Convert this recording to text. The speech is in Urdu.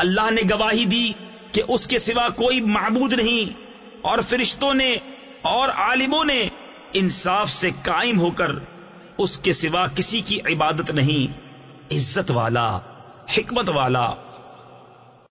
اللہ نے گواہی دی کہ اس کے سوا کوئی معبود نہیں، اور فرشتوں نے اور عالموں نے انصاف سے قائم ہو کر اس کے سوا کسی کی عبادت نہیں، عزت والا، حکمت والا